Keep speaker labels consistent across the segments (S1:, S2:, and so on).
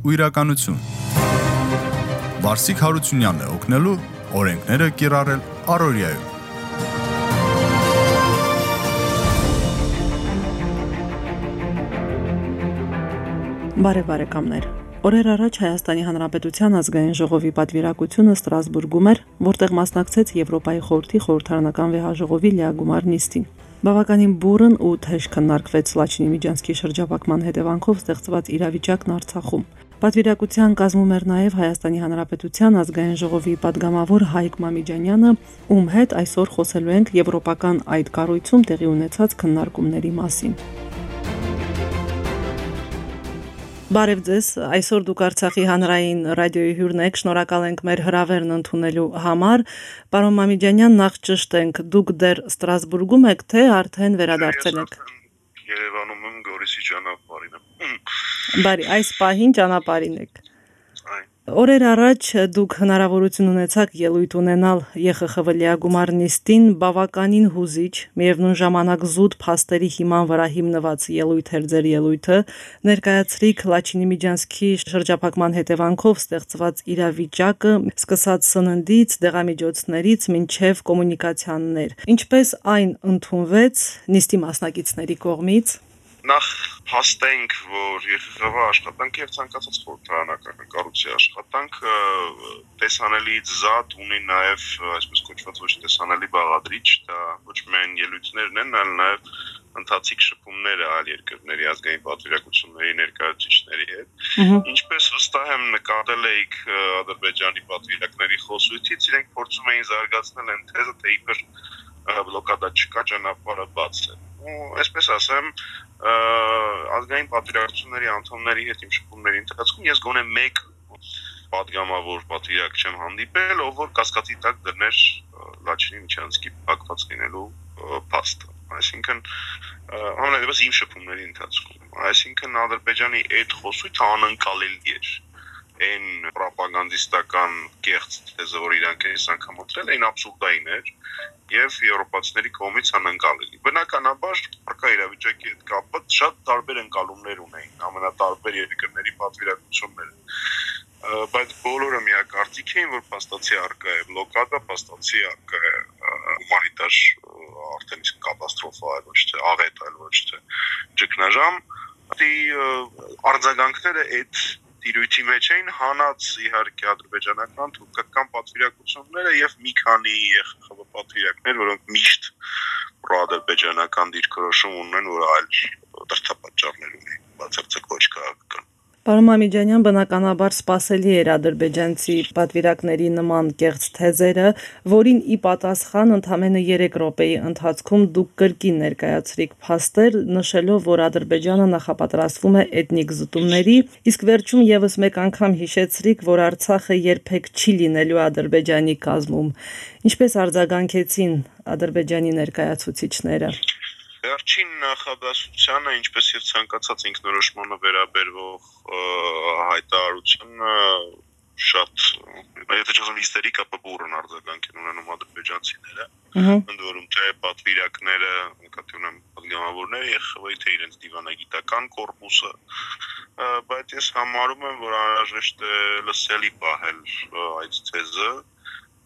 S1: ու իրականություն։ Վարսիկ Հարությունյանն է օգնելու օրենքները կիրառել Արորիայում։
S2: Բարև բարեկամներ։ Օրեր առաջ Հայաստանի Հանրապետության ազգային ժողովի պատվիրակությունը Ստրասբուրգում էր, որտեղ մասնակցեց Եվրոպայի խորհրդի խորհրդարանական վեհաժողովի լիագումար նիստին։ Բավականին բուրըն ու թեժ քննարկվեց Լաչինի Միջանցքի շրջափակման հետևանքով ստեղծված իրավիճակն Արցախում։ Պատվիրակության կազմում էր նաև Հայաստանի Հանրապետության ազգային ժողովի падգամավոր Հայկ Մամիջանյանը, ում հետ այսօր խոսելու ենք եվրոպական այդ կառույցում տեղի ունեցած քննարկումների մասին։ Բարև ձեզ։ Այսօր դուք Արցախի հանրային ռադիոյի հյուրն եք։ Շնորհակալ ենք մեր հրավերն ընդունելու համար։ Պարոն Մամիջանյան, նախ ճշտենք, դուք դեռ Ստրասբուրգում եք, թե արդեն վերադարձել եք։
S3: Երևանում եմ Գորիսի ճանապարհին։
S2: Բարի, այս պահին ճանապարհին եք։ Օրեր առաջ դուք հնարավորություն ունեցաք ելույթ ունենալ ԵԽԽՎ լիագումար նիստին բավականին հուզիչ, միևնույն ժամանակ զուտ փաստերի հիման վրա հիմնված ելույթ էր ձեր ելույթը, ներկայացրիք Լաչինի Միջանցքի շրջափակման հետևանքով ստեղծված իրավիճակը, սկսած սննդից, դեղամիջոցներից մինչև կոմունիկացիաներ։ Ինչպես այն ընդունվեց նիստի մասնակիցների կողմից
S3: նախ հաստենք, որ ԵԽԽՎ աշխատանքը եւ ցանկացած խորհրդարանական կառույցի աշխատանքը տեսանելի զատ ունի նաեւ այսպես կոչված ոչ տեսանելի բաղադրիչ, դա ոչ միայն ելույթներն են, այլ նաեւ ընթացիկ շփումները այլ երկրների ազգային պատվիրակությունների ներկայացուցիչների հետ։ Ինչպես վստահ եմ նկատել եք Ադրբեջանի պատվիրակների խոսույցից, իրենք փորձում էին զարգացնել այն թեզը, թե իբր բլոկադա չկա, ճանապարհը բաց է ու այսպես ասեմ ազգային պատվիրակությունների անդամների հետ իմ շփումների ընթացքում ես գոնե մեկ падգամավոր պատվիրակ չեմ հանդիպել, ով որ կասկածի տակ դրներ Լաչինի Միչանսկի փակված լինելու փաստը։ Այսինքն համենայնպես իմ շփումների ընթացքում, այսինքն Ադրբեջանի այդ խոսույթը անընկալելի էր այն ռոպագանդիստական կեղծ թեզը, որ իրանք այս անգամ ուտրել էին, աբսուրդային էր եւ եվրոպացիների կողմից անընկալելի։ Բնականաբար արկա իրավիճակի հետ կապված շատ տարբեր ընկալումներ ունեին ամենատարբեր երկրների պատվիրակությունները բայց բոլորը միակարծիք էին, որ փաստացի արկա է բլոկադա, փաստացի արկա է հումանիտար արդեն իսկ կատաստրոֆա, ոչ թե աղետ, այլ ոչ թե ճգնաժամ։ Դի արձագանքները այդ տիրույթի մեջ էին հանած իհարկե ադրբեջանական թուրքական պատվիրակությունները եւ մի քանի ԵԽԽՎ պատվիրակներ, որոնք միշտ պրոադրբեջանական դիրքորոշում ունեն, որ այլ դրդապատճառներ ունեն, բացարձակ ոչ քաղաքական
S2: Պարոն Մամիջանյան, բնականաբար սпасելի էր ադրբեջանցի պատվիրակների նման կեղծ թեզերը, որին ի պատասխան ընդամենը 3 րոպեի ընթացքում դուք կրկին ներկայացրիք փաստեր, նշելով, որ Ադրբեջանը նախապատրաստվում է էթնիկ զտումների, իսկ վերջում եւս մեկ անգամ հիշեցրիք, որ Արցախը երբեք չի լինելու Ադրբեջանի կազմում։ Ինչպես արձագանքեցին ադրբեջանի ներկայացուցիչները
S3: վերջին նախադասությանը, ինչպես եւ ցանկացած ինքնորոշմանը վերաբերվող հայտարարությունը շատ եթե չասեմ հիստերիկ, ապա բուրըն արձագանք են ունենում ադրբեջանցիները։ Ընդ որում թե պատվիրակները, նկատի ունեմ պատգամավորները ԵԽՎ-ի թե իրենց դիվանագիտական կորպուսը, բայց ես համարում եմ, որ անհրաժեշտ է լսելի պահել այդ թեզը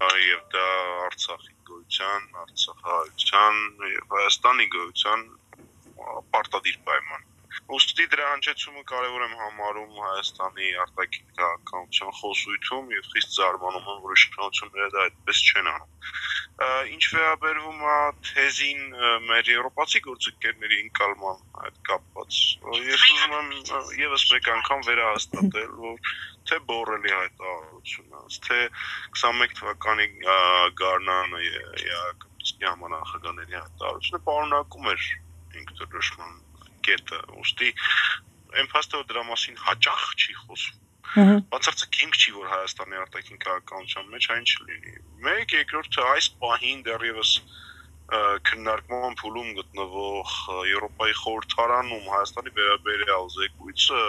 S3: եւ դա Արցախի գոյության, Արցախահայության եւ Հայաստանի գոյության պարտադիր պայման։ Ոստի դրա հնչեցումը կարևոր եմ համարում Հայաստանի արտաքին քաղաքականության խոսույթում եւ խիստ զարմանում եմ, որ իշխանությունները դա այդպես չեն անում։ Ինչ վերաբերվում է թեզին մեր եվրոպացի գործընկերների ընկալման այդ կապված, ես ուզում եմ եւս մեկ անգամ վերահաստատել, որ թե բորելի հայտարարությունը, թե 21 թվականի գարնանը Յակոբսկի համանախագահների հայտարարությունը պարունակում էր ինքնորոշման կետը, ուստի այն փաստը որ դրա մասին հաճախ չի խոսում։ Բացարձակ հիմք չի, որ Հայաստանի արտաքին քաղաքականության մեջ այն չլինի։ Մեկ երկրորդը այս պահին դեռևս քննարկման փուլում գտնվող Եվրոպայի խորհրդարանում Հայաստանի վերաբերյալ զեկույցը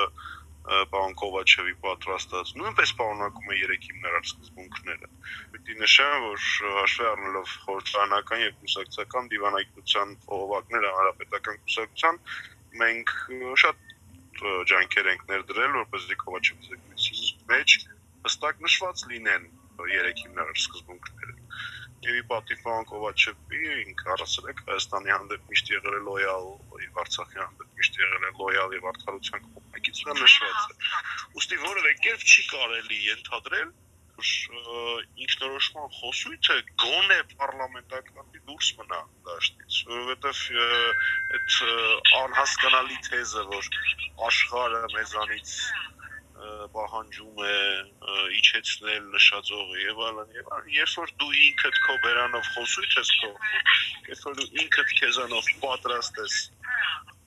S3: պարոն Կովաչևի պատրաստած նույնպես պարունակում է երեք հիմնարար սկզբունքները։ Պիտի նշեմ, որ հաշվի առնելով խորհրդարանական եւ կուսակցական դիվանագիտության խողովակները հանրապետական կուսակցության մենք շատ ջանքեր ենք ներդրել, որպեսզի Կովաչևի զեկույցի մեջ հստակ նշված լինեն երեք հիմնարար սկզբունքները։ Եվի Պատիֆան Կովաչևի ինքը ասել է Հայաստանի հանդեպ միշտ եղել է լոյալ, եւ Արցախի հանդեպ միշտ եղել է լոյալ եւ արդարության կողմնակից նա նշված է։ Ուստի որևէ կերպ չի կարելի ենթադրել, ինքնորոշման խոսույթը գոնե պարլամենտարի դուրս մնա դաշտից, որովհետև այդ անհասկանալի թեզը, որ աշխարհը մեզանից պահանջում է իջեցնել նշածողը եւ այլն եւ այլն երբ որ դու ինքդ քո բերանով խոսույթ ես փոխում երբ որ դու ինքդ քեզանով պատրաստ ես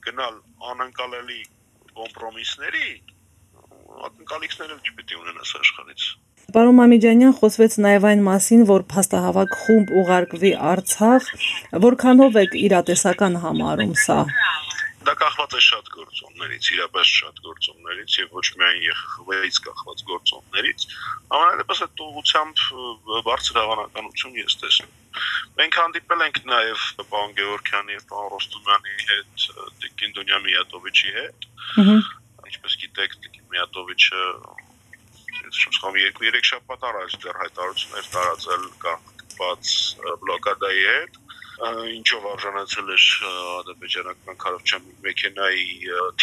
S3: գնալ անընկալելի կոմպրոմիսների ակնկալիքները չպետք է ունենաս աշխարհից
S2: Պարոն Մամիջանյան խոսվեց նաև այն մասին, որ փաստահավաք խումբ ուղարկվի Արցախ, որքանով է իրատեսական համարում սա։
S3: Դա կախված է շատ գործոններից, իրապես շատ գործոններից եւ ոչ միայն ԵԽԽՎ-ից կախված գործոններից։ Ամենալեզպես այդ ուղությամբ բարձր հավանականություն ես տեսնում։ Մենք հանդիպել ենք նաև պարոն Գևորքյանի եւ պարոն Ռոստոմյանի հետ, Տիկին Դոնյա Միատովիչի հետ։ ինչպես գիտեք, Տիկին Միատովիչը շփվում 2-3 շաբաթ առաջ դեռ հայտարարություններ տարածել կապված բլոկադայի հետ ինչով արժանացել էր ադրբեջանական քարոզչական մեքենայի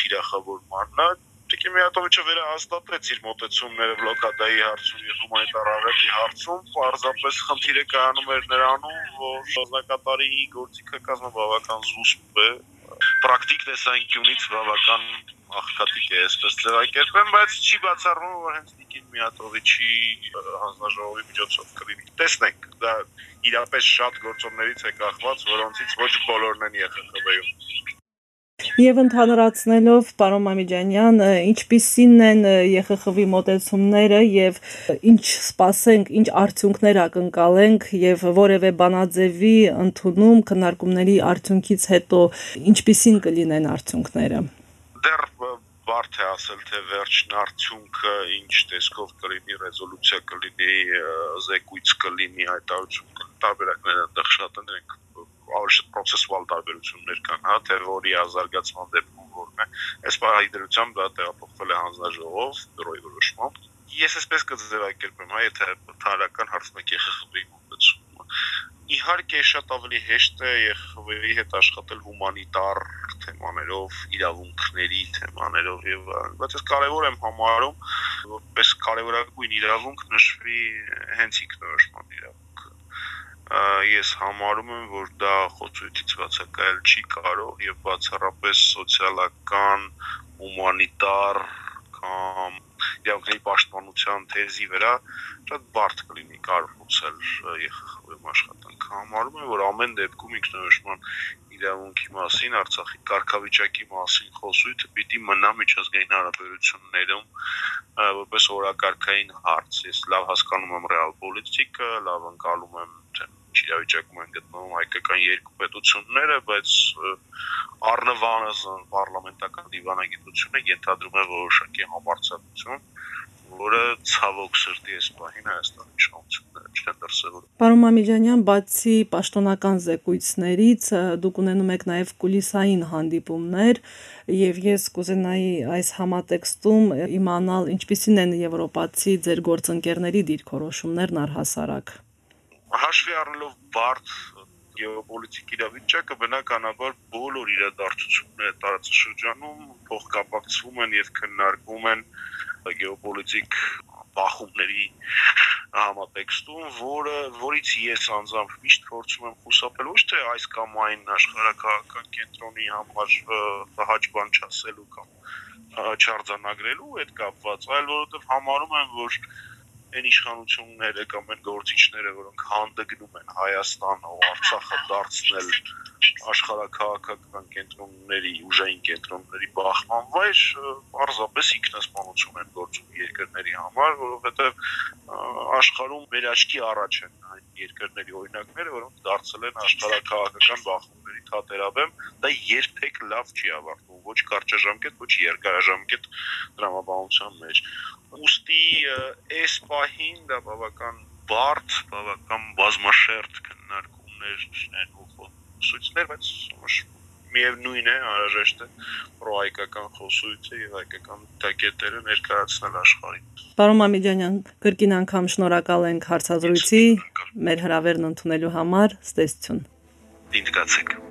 S3: թիրախավորմանն Տիկի Միատովիչը վերահաստատեց իր մոտեցումները բլոկադայի հարցում եւ հումանիտար արարքի հարցում, պարզապես խնդիրը կայանում էր նրանում, որ շրջակատարի գործիքը կազմը բավական զուսպ է, պրակտիկ տեսանկյունից բավական աղքատիկ է, այսպես ձևակերպեմ, բայց չի բացառվում, որ հենց Նիկին Միատովիչի հանձնաժողովի միջոցով կլինի։ Տեսնենք, դա իրապես շատ գործոններից է կախված, որոնցից ոչ բոլորն են ԵԽԽՎ-ում։
S2: Եվ ընդհանրացնելով, պարոն Մամիջանյան, ինչպիսին են ԵԽԽՎ-ի մոտեցումները եւ ինչ սպասենք, ինչ արդյունքներ ակնկալենք եւ որևէ բանաձևի ընդունում քննարկումների արդյունքից հետո ինչպիսին կլինեն արդյունքները
S3: դեռ բարդ է ասել թե վերջն արդյունքը ինչ տեսքով կլինի ռեզոլյուցիա կլինի զեկույց կլինի հայտարարություն տարբերակները այնտեղ շատ են ավելի պրոցեսուալ տարբերություններ կան հա թե որի ազարգացման դեպքում որն է այս պահայդրությամբ դա տեղափոխվել է հանձնաժողով դրոյի որոշմամբ ես այսպես կձևակերպեմ հա եթե թարական հարցն է ԵԽԽՎ-ի իհարկե շատ ավելի հեշտ է ԵԽՎ-ի հետ աշխատել հումանիտար թեմաներով, իրավունքների թեմաներով եւ բայց ես կարեւոր եմ համարում որպես կարևորագույն իրավունք նշվի հենց ինքնորոշման իրավունքը ես համարում եմ որ դա խոցույթից բացակայել չի կարող եւ բացառապես սոցիալական հումանիտար կամ իրավունքների պաշտպանության թեզի վրա շատ բարդ կլինի կառուցել ԵԽԽՎ-ի աշխատանքը։ Համարում եմ, որ ամեն դեպքում ինքնորոշման իրավունքի մասին, Արցախի կարգավիճակի մասին խոսույթը պիտի մնա միջազգային հարաբերություններում որպես օրակարգային հարց։ Ես լավ հասկանում եմ ռեալ պոլիտիկը, լավ ընկալում եմ իրավիճակում են գտնվում հայկական երկու պետությունները, բայց առնվազն պարլամենտական դիվանագիտությունը ենթադրում է որոշակի համարձակություն, որը ցավոք սրտի էս պահին Հայաստանի իշխանությունները չեն դրսևորում։
S2: Պարոն Մամիջանյան, բացի պաշտոնական զեկույցներից դուք ունենում եք նաև կուլիսային հանդիպումներ, եւ ես կուզենայի այս համատեքստում իմանալ ինչպիսին են եվրոպացի ձեր գործընկերների դիրքորոշումներն առհասարակ
S3: հաշվի առնելով բարդ գեոպոլիտիկ իրավիճակը բնականաբար բոլոր իրադարձությունները տարածաշրջանում փոխկապակցվում են եւ քննարկվում են գեոպոլիտիկ բախումների համատեքստում, որը որից ես անձամբ միշտ փորձում եմ խուսափել ոչ թե այս կամ այն աշխարհակահական կենտրոնի համար հաճ բան չասելու կամ չարձանագրելու հետ կապված, այլ որովհետև համարում եմ, որ այն իշխանությունները կամ այն գործիչները, որոնք հանդգնում են Հայաստանը ու Արցախը դարձնել աշխարհակահաղական կենտրոնների, ուժային կենտրոնների բախման վայր, պարզապես ինքնասպանություն են գործում երկրների համար, որովհետև աշխարհում մեր աչքի առաջ են այն երկրների օրինակները, որոնք դարձել են աշխարհակահաղական բախումների թատերաբեմ, դա երբեք լավ չի ավարտվում, ոչ կարճաժամկետ, ոչ երկարաժամկետ դրամաբանության մեջ ուստի այս պահին դա բավական բարդ, բավական բազմաշերտ քննարկումներ են ու խոսություններ, բայց միևնույն է, անհրաժեշտ է պրոհայկական խոսույցը եւ հայկական դակետերը ներկայացնել աշխարհին։
S2: Պարոն Մամիջանյան, կրկին անգամ շնորհակալ ենք հարցազրույցի մեր հրավերն ընդունելու համար։ Ստեսություն։
S3: Դինտկացեք։